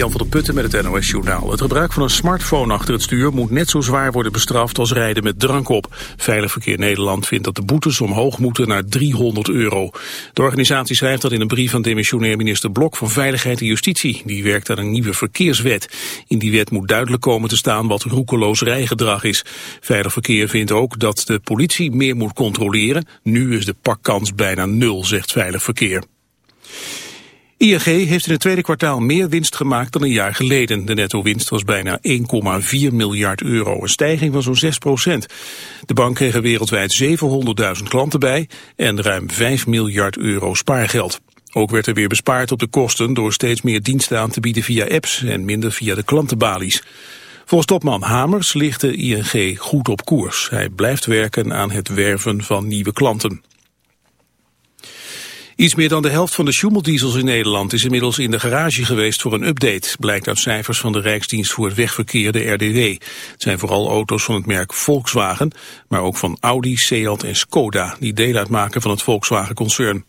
Jan van der Putten met het NOS-journaal. Het gebruik van een smartphone achter het stuur moet net zo zwaar worden bestraft als rijden met drank op. Veilig Verkeer Nederland vindt dat de boetes omhoog moeten naar 300 euro. De organisatie schrijft dat in een brief van demissionair minister Blok van Veiligheid en Justitie. Die werkt aan een nieuwe verkeerswet. In die wet moet duidelijk komen te staan wat roekeloos rijgedrag is. Veilig Verkeer vindt ook dat de politie meer moet controleren. Nu is de pakkans bijna nul, zegt Veilig Verkeer. ING heeft in het tweede kwartaal meer winst gemaakt dan een jaar geleden. De netto-winst was bijna 1,4 miljard euro, een stijging van zo'n 6 procent. De bank kreeg er wereldwijd 700.000 klanten bij en ruim 5 miljard euro spaargeld. Ook werd er weer bespaard op de kosten door steeds meer diensten aan te bieden via apps en minder via de klantenbalies. Volgens topman Hamers ligt de ING goed op koers. Hij blijft werken aan het werven van nieuwe klanten. Iets meer dan de helft van de Schumel-diesels in Nederland is inmiddels in de garage geweest voor een update, blijkt uit cijfers van de Rijksdienst voor het Wegverkeer, de RDW. Het zijn vooral auto's van het merk Volkswagen, maar ook van Audi, Seat en Skoda, die deel uitmaken van het Volkswagen-concern.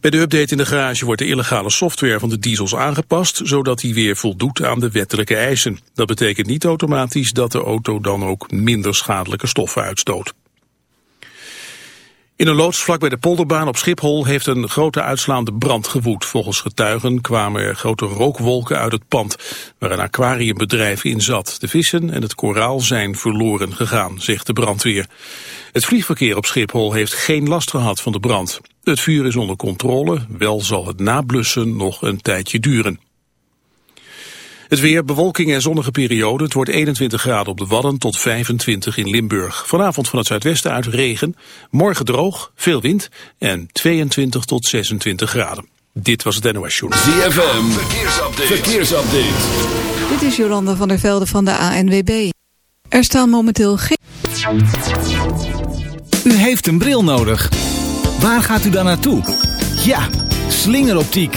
Bij de update in de garage wordt de illegale software van de diesels aangepast, zodat die weer voldoet aan de wettelijke eisen. Dat betekent niet automatisch dat de auto dan ook minder schadelijke stoffen uitstoot. In een loods vlak bij de polderbaan op Schiphol heeft een grote uitslaande brand gewoed. Volgens getuigen kwamen er grote rookwolken uit het pand waar een aquariumbedrijf in zat. De vissen en het koraal zijn verloren gegaan, zegt de brandweer. Het vliegverkeer op Schiphol heeft geen last gehad van de brand. Het vuur is onder controle, wel zal het nablussen nog een tijdje duren. Het weer, bewolking en zonnige periode. Het wordt 21 graden op de Wadden tot 25 in Limburg. Vanavond van het zuidwesten uit regen. Morgen droog, veel wind en 22 tot 26 graden. Dit was het NOS Journal. ZFM, verkeersupdate. verkeersupdate. Dit is Jolanda van der Velde van de ANWB. Er staan momenteel geen... U heeft een bril nodig. Waar gaat u dan naartoe? Ja, slingeroptiek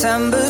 September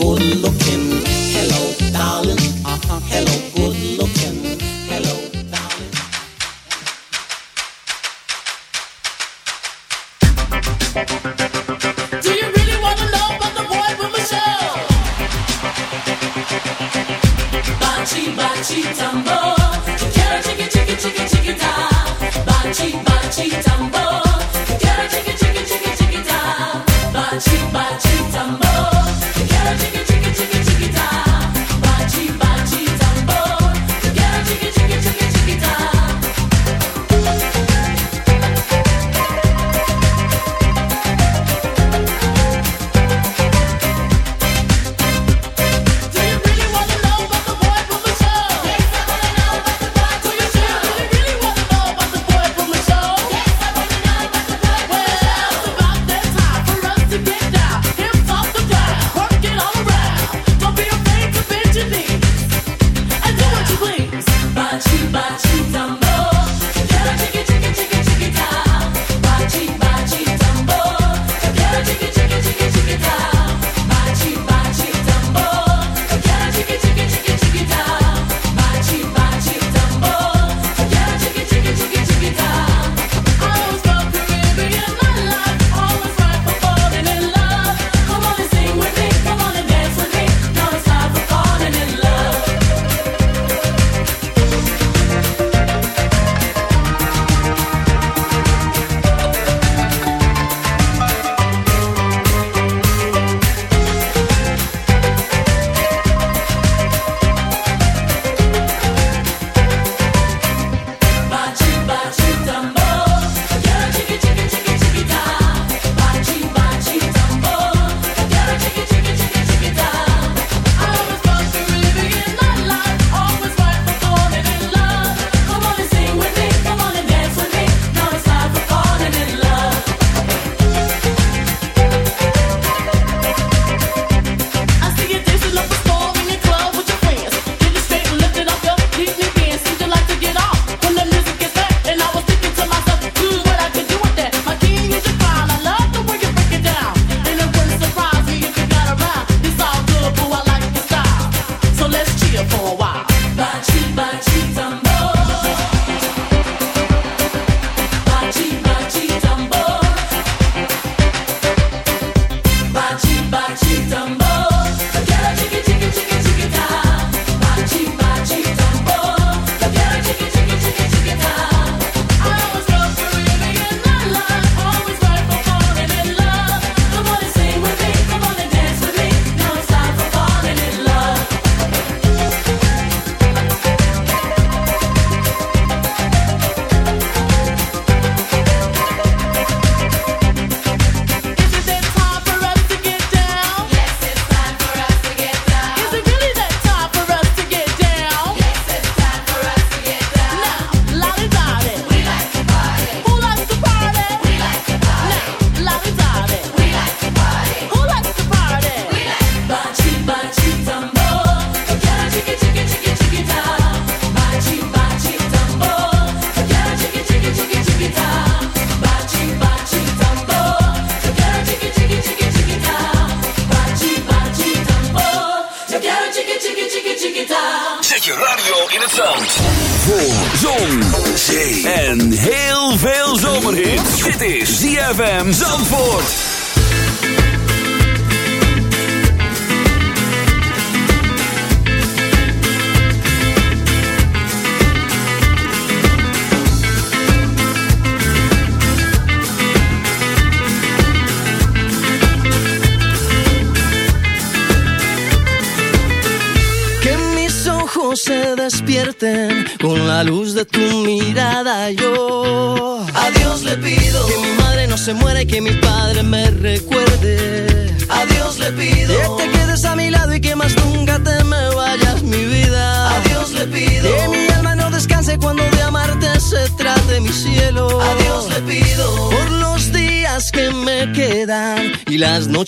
tumble.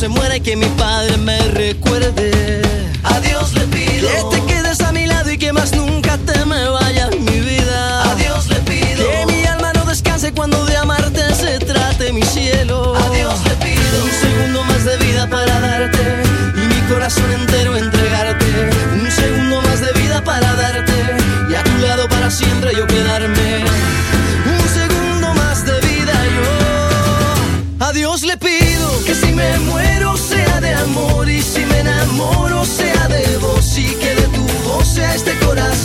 se muera y que mi padre me recuerde.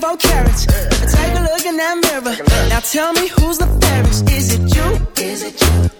24 carats. Take a look in that mirror. Now tell me who's the fairest. Is it you? Is it you?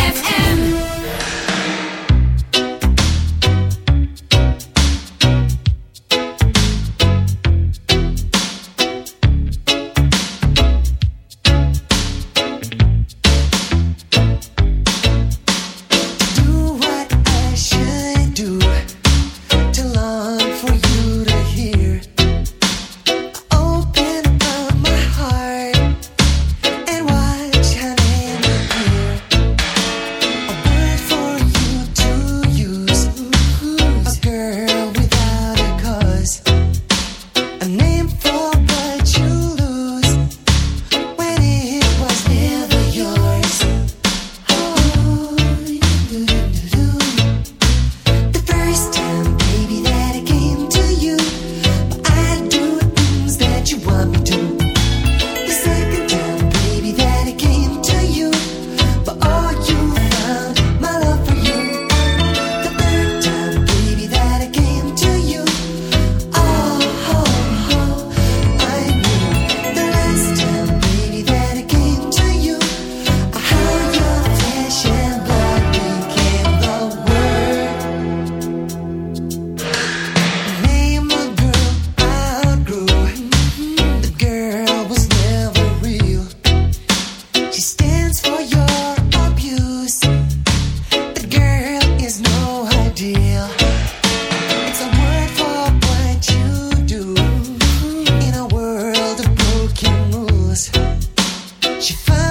fun.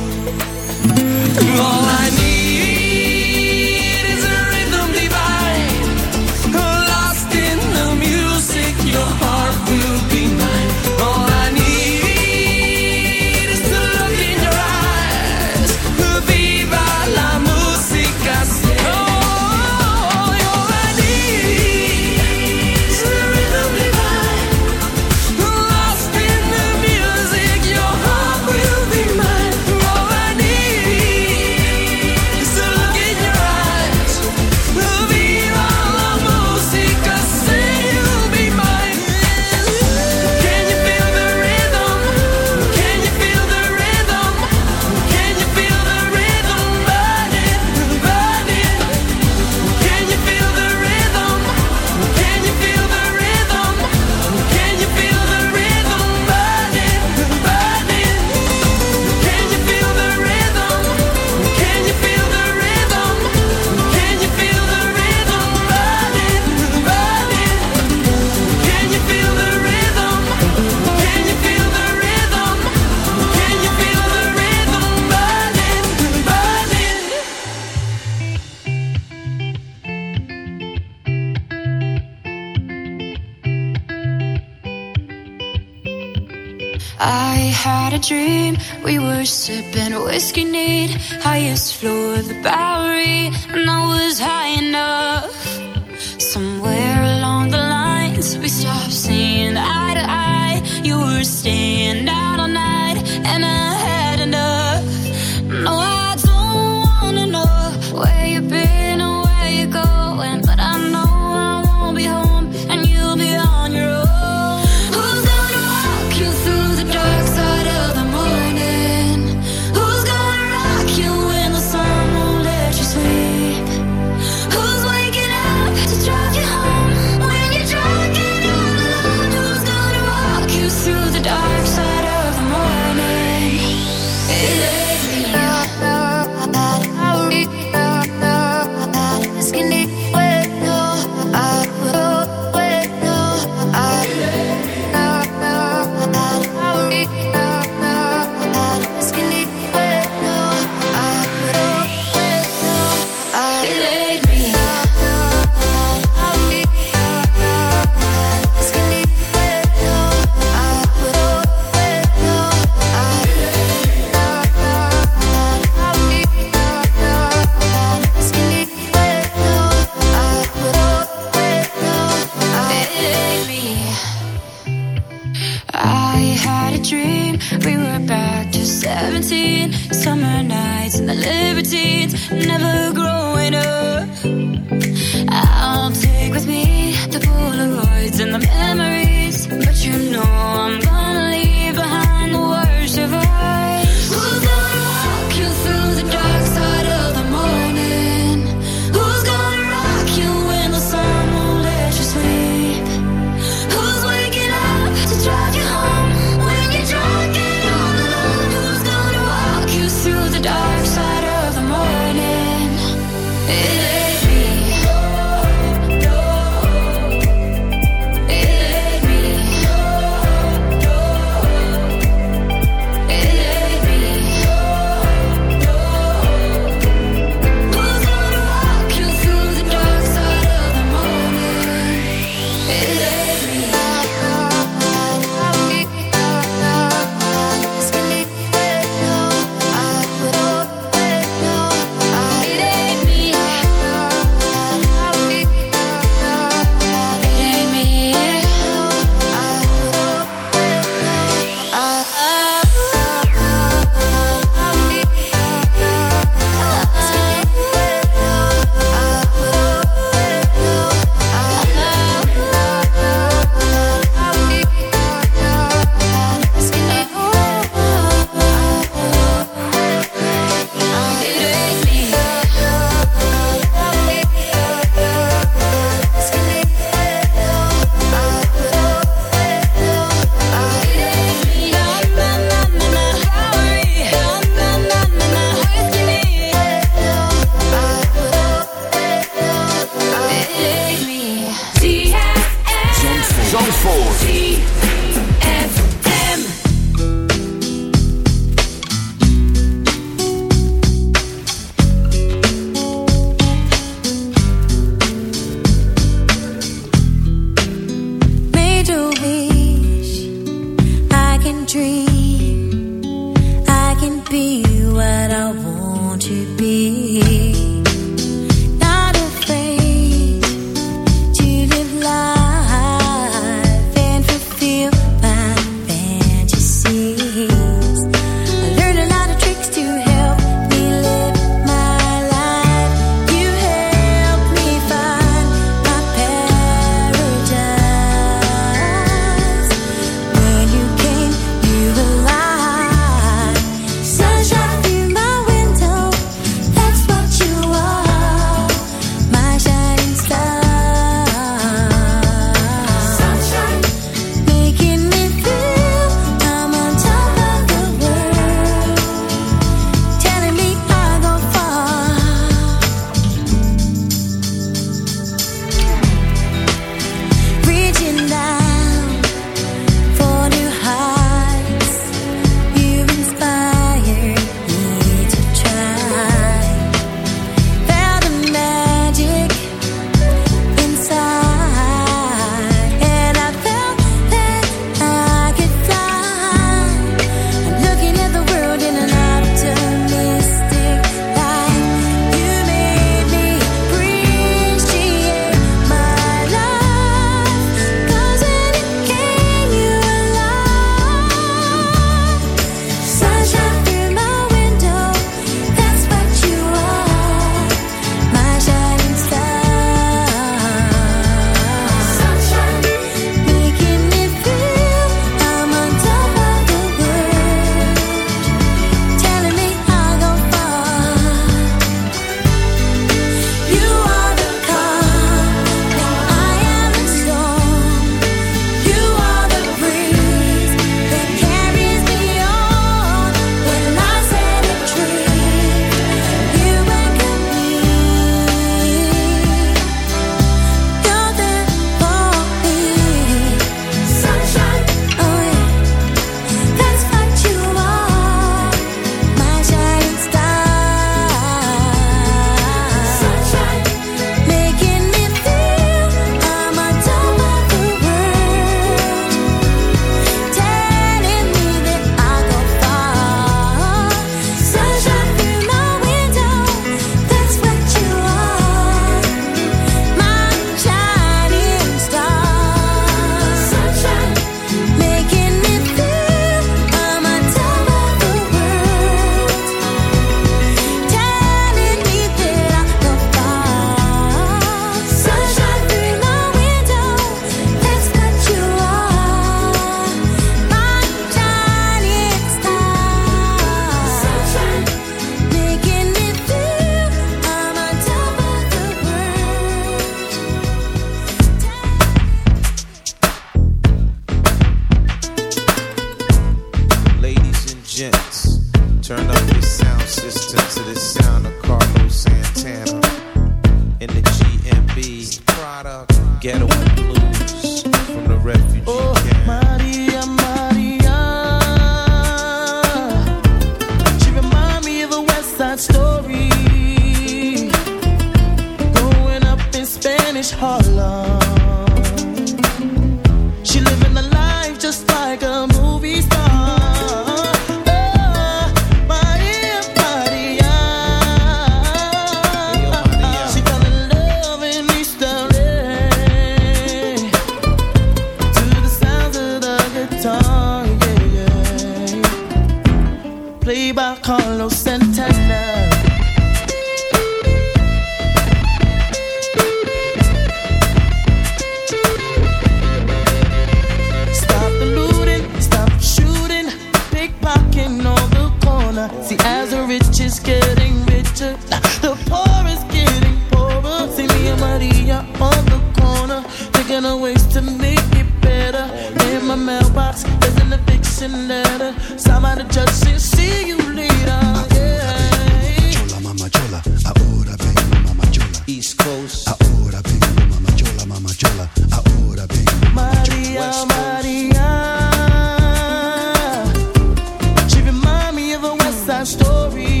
story.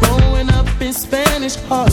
Growing up in Spanish hearts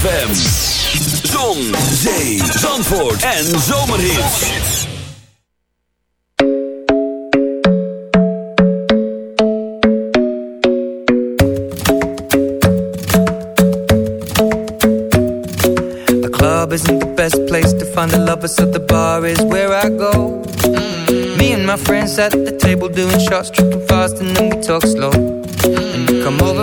ZFM. Zon, zee, zandvoort en zomerhits. The club isn't the best place to find a lover, so the bar is where I go. Mm -hmm. Me and my friends at the table doing shots, tripping fast and then we talk slow